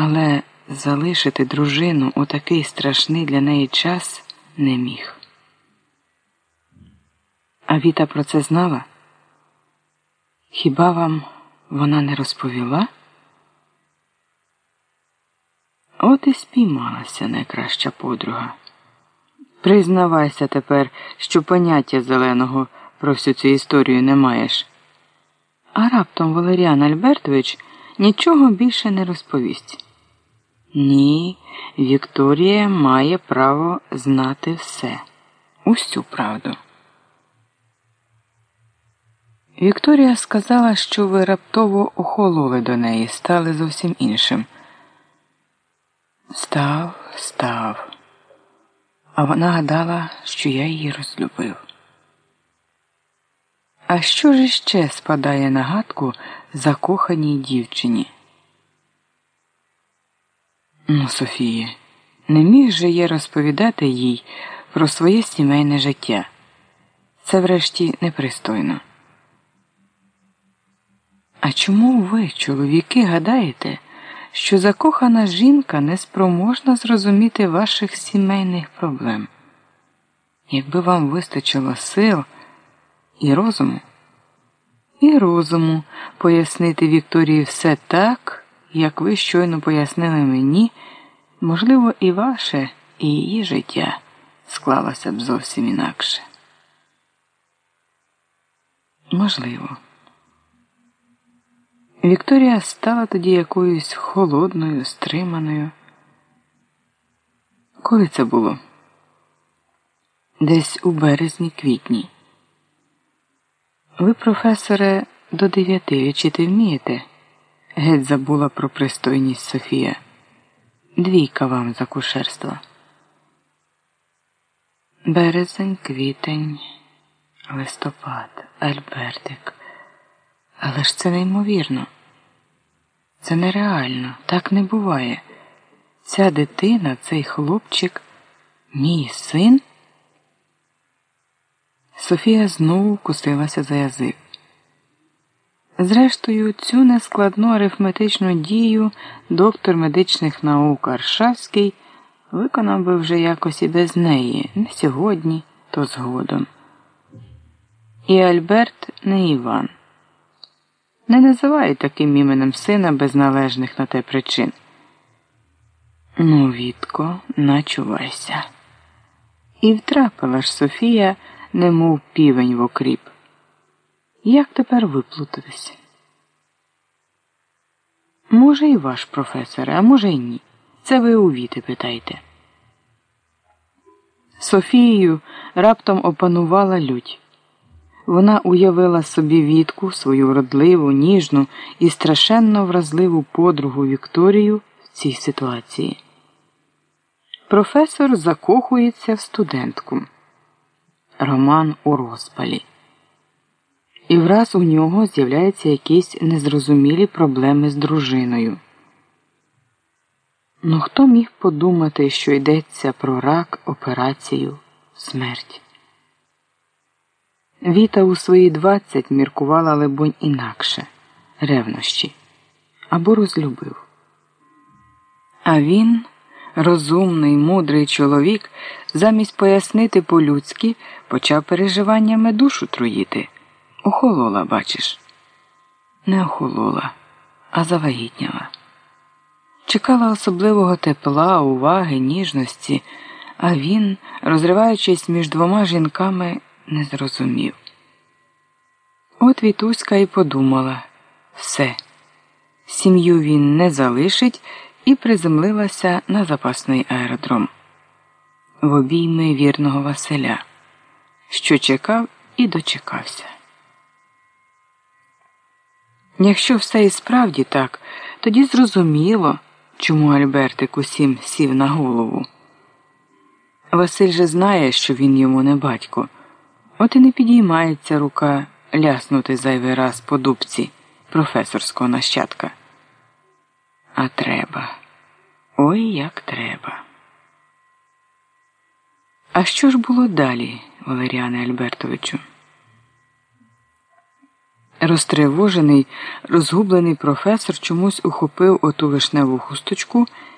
але залишити дружину у такий страшний для неї час не міг. А Віта про це знала? Хіба вам вона не розповіла? От і спіймалася найкраща подруга. Признавайся тепер, що поняття зеленого про всю цю історію не маєш. А раптом Валеріан Альбертович нічого більше не розповість. Ні, Вікторія має право знати все, усю правду. Вікторія сказала, що ви раптово охололи до неї, стали зовсім іншим. Став, став. А вона гадала, що я її розлюбив. А що ж іще спадає на гадку закоханій дівчині? Ну, Софія, не міг же я розповідати їй про своє сімейне життя. Це врешті непристойно. А чому ви, чоловіки, гадаєте, що закохана жінка не спроможна зрозуміти ваших сімейних проблем? Якби вам вистачило сил і розуму, і розуму пояснити Вікторії все так, як ви щойно пояснили мені, можливо, і ваше, і її життя склалося б зовсім інакше. Можливо. Вікторія стала тоді якоюсь холодною, стриманою. Коли це було? Десь у березні квітні. Ви, професоре, до дев'яти лічити вмієте? Геть забула про пристойність Софія. Двійка вам за кушерство. Березень, квітень, листопад, Альбертик. Але ж це неймовірно. Це нереально, так не буває. Ця дитина, цей хлопчик, мій син. Софія знову кусилася за язик. Зрештою, цю нескладну арифметичну дію доктор медичних наук Аршавський виконав би вже якось і без неї, не сьогодні, то згодом. І Альберт не Іван. Не називай таким іменем сина без належних на те причин. Ну, Вітко, начувайся. І втрапила ж Софія, немов півень в окріп. Як тепер виплутатися? Може, і ваш професор, а може, й ні. Це ви у Віти питайте. Софією раптом опанувала лють. Вона уявила собі Вітку, свою родливу, ніжну і страшенно вразливу подругу Вікторію в цій ситуації. Професор закохується в студентку. Роман у розпалі. І враз у нього з'являються якісь незрозумілі проблеми з дружиною. Ну хто міг подумати, що йдеться про рак, операцію, смерть? Віта у свої двадцять міркувала, либонь, інакше ревнощі або розлюбив. А він, розумний, мудрий чоловік, замість пояснити по-людськи, почав переживаннями душу труїти. Охолола, бачиш, не охолола, а завагітняла. Чекала особливого тепла, уваги, ніжності, а він, розриваючись між двома жінками, не зрозумів. От Вітуська і подумала все, сім'ю він не залишить і приземлилася на запасний аеродром в обійми вірного Василя, що чекав і дочекався. Якщо все і справді так, тоді зрозуміло, чому Альбертик усім сів на голову. Василь же знає, що він йому не батько. От і не підіймається рука ляснути зайвий раз по дубці професорського нащадка. А треба. Ой як треба. А що ж було далі, Валеріане Альбертовичу? Розтривожений, розгублений професор чомусь ухопив оту вишневу хусточку